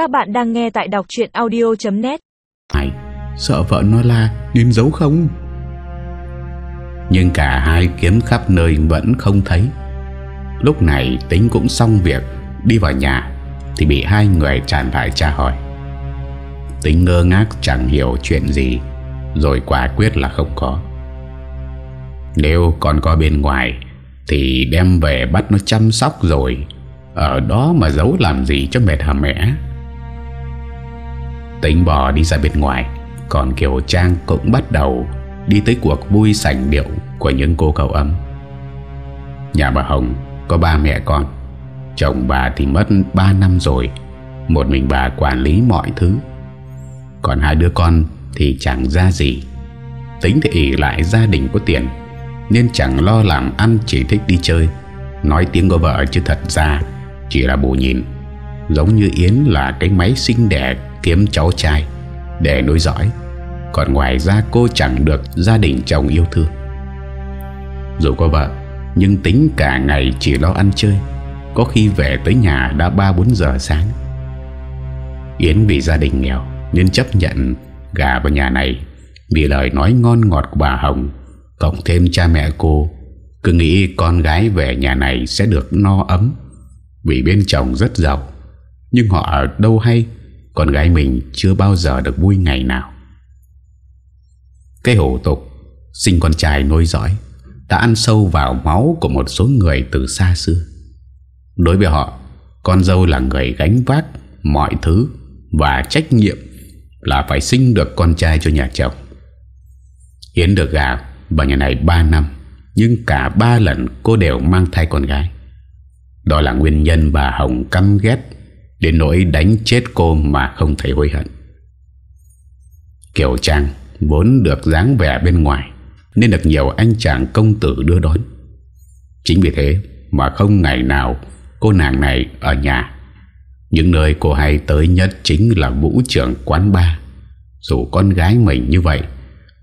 Các bạn đang nghe tại đọc chuyện audio.net Ai sợ vợ nó la nên giấu không? Nhưng cả hai kiếm khắp nơi vẫn không thấy. Lúc này tính cũng xong việc, Đi vào nhà, Thì bị hai người tràn lại tra hỏi. Tính ngơ ngác chẳng hiểu chuyện gì, Rồi quả quyết là không có. Nếu còn có bên ngoài, Thì đem về bắt nó chăm sóc rồi. Ở đó mà giấu làm gì cho mệt hả mẹ? Tính bò đi ra bên ngoài. Còn Kiều Trang cũng bắt đầu Đi tới cuộc vui sảnh điệu Của những cô cậu ấm. Nhà bà Hồng có ba mẹ con, Chồng bà thì mất 3 năm rồi, Một mình bà quản lý mọi thứ. Còn hai đứa con thì chẳng ra gì, Tính thì ỉ lại gia đình có tiền, Nên chẳng lo làm ăn, chỉ thích đi chơi. Nói tiếng của vợ chứ thật ra Chỉ là bù nhìn, Giống như Yến là cái máy sinh đẻ kiếm cháu trai. Để nối dõi, còn ngoài ra cô chẳng được gia đình chồng yêu thương. Dù có vợ, nhưng tính cả ngày chỉ lo ăn chơi. Có khi về tới nhà đã 3-4 giờ sáng. Yến vì gia đình nghèo nên chấp nhận gà vào nhà này. Vì lời nói ngon ngọt của bà Hồng, cộng thêm cha mẹ cô, cứ nghĩ con gái về nhà này sẽ được no ấm. Vì bên chồng rất giàu, nhưng họ ở đâu hay con gái mình chưa bao giờ được vui ngày nào. Cái hổ tục Sinh con trai nối dõi Đã ăn sâu vào máu của một số người từ xa xưa. Đối với họ, Con dâu là người gánh vác Mọi thứ Và trách nhiệm Là phải sinh được con trai cho nhà chồng. Yến được gà Vào nhà này 3 năm, Nhưng cả ba lần cô đều mang thai con gái. Đó là nguyên nhân bà Hồng căm ghét Đến nỗi đánh chết cô mà không thấy hối hận. Kiều Trang Vốn được dáng vẻ bên ngoài, Nên được nhiều anh chàng công tử đưa đón. Chính vì thế Mà không ngày nào Cô nàng này ở nhà. Những nơi cô hay tới nhất Chính là vũ trưởng quán bar. Dù con gái mình như vậy,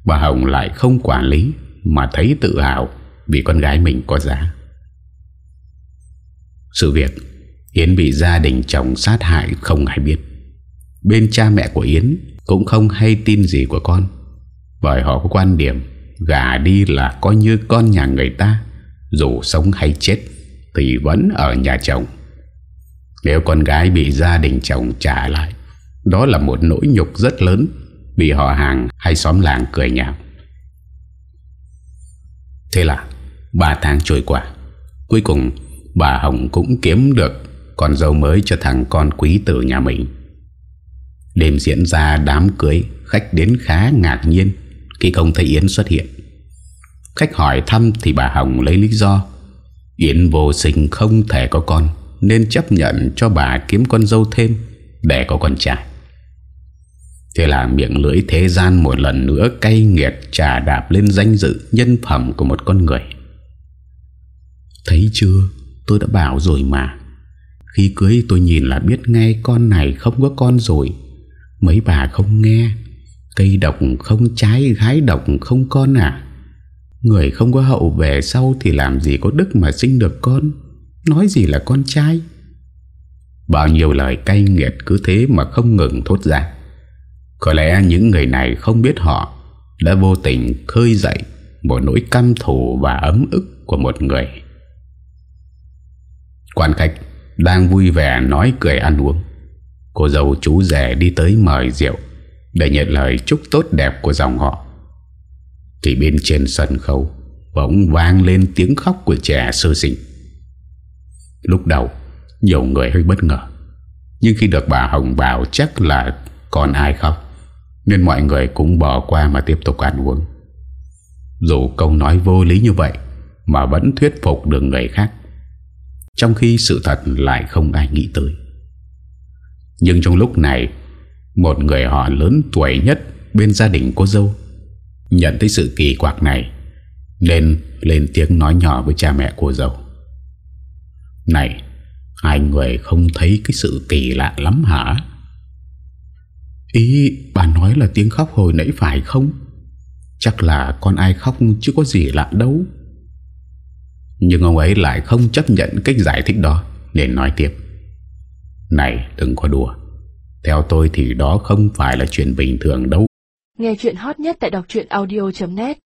Bà Hồng lại không quản lý Mà thấy tự hào Vì con gái mình có giá. Sự việc Yến bị gia đình chồng sát hại không ai biết. Bên cha mẹ của Yến Cũng không hay tin gì của con. Bởi họ có quan điểm Gà đi là coi như con nhà người ta, Dù sống hay chết Thì vẫn ở nhà chồng. Nếu con gái bị gia đình chồng trả lại, Đó là một nỗi nhục rất lớn, bị họ hàng hay xóm làng cười nhạo. Thế là ba tháng trôi qua, Cuối cùng bà Hồng cũng kiếm được con dâu mới cho thằng con quý tử nhà mình. Đêm diễn ra đám cưới Khách đến khá ngạc nhiên Khi không thấy Yến xuất hiện. Khách hỏi thăm thì bà Hồng lấy lý do. Yến vô sinh không thể có con Nên chấp nhận cho bà kiếm con dâu thêm Để có con trai. Thế là miệng lưỡi thế gian một lần nữa cay nghiệt trà đạp lên danh dự nhân phẩm của một con người. Thấy chưa, tôi đã bảo rồi mà. Khi cưới tôi nhìn là biết ngay con này không có con rồi. Mấy bà không nghe. Cây độc không trái, gái độc không con à. Người không có hậu về sau thì làm gì có đức mà sinh được con? Nói gì là con trai? Bao nhiêu lời cay nghiệt cứ thế mà không ngừng thốt ra. Có lẽ những người này không biết họ Đã vô tình khơi dậy Một nỗi căm thù và ấm ức của một người. Quan khách đang vui vẻ nói cười ăn uống. Cô dâu chú rẻ đi tới mời rượu, Để nhận lời chúc tốt đẹp của dòng họ. Thì bên trên sân khấu, Bỗng vang lên tiếng khóc của trẻ sơ sinh. Lúc đầu, Nhiều người hơi bất ngờ, Nhưng khi được bà Hồng bảo chắc là còn ai khóc, Nên mọi người cũng bỏ qua mà tiếp tục ăn uống. Dù câu nói vô lý như vậy, Mà vẫn thuyết phục được người khác trong khi sự thật lại không ai nghĩ tới. Nhưng trong lúc này, Một người họ lớn tuổi nhất Bên gia đình cô dâu Nhận thấy sự kỳ quặc này, Nên lên tiếng nói nhỏ với cha mẹ cô dâu. Này, Hai người không thấy cái sự kỳ lạ lắm hả? Ý bà nói là tiếng khóc hồi nãy phải không? Chắc là con ai khóc chứ có gì lạ đâu nhưng ông ấy lại không chấp nhận cách giải thích đó, Nên nói tiếp. Này, đừng có đùa. Theo tôi thì đó không phải là chuyện bình thường đâu. Nghe chuyện hot nhất tại đọc audio.net